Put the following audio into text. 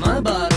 my body.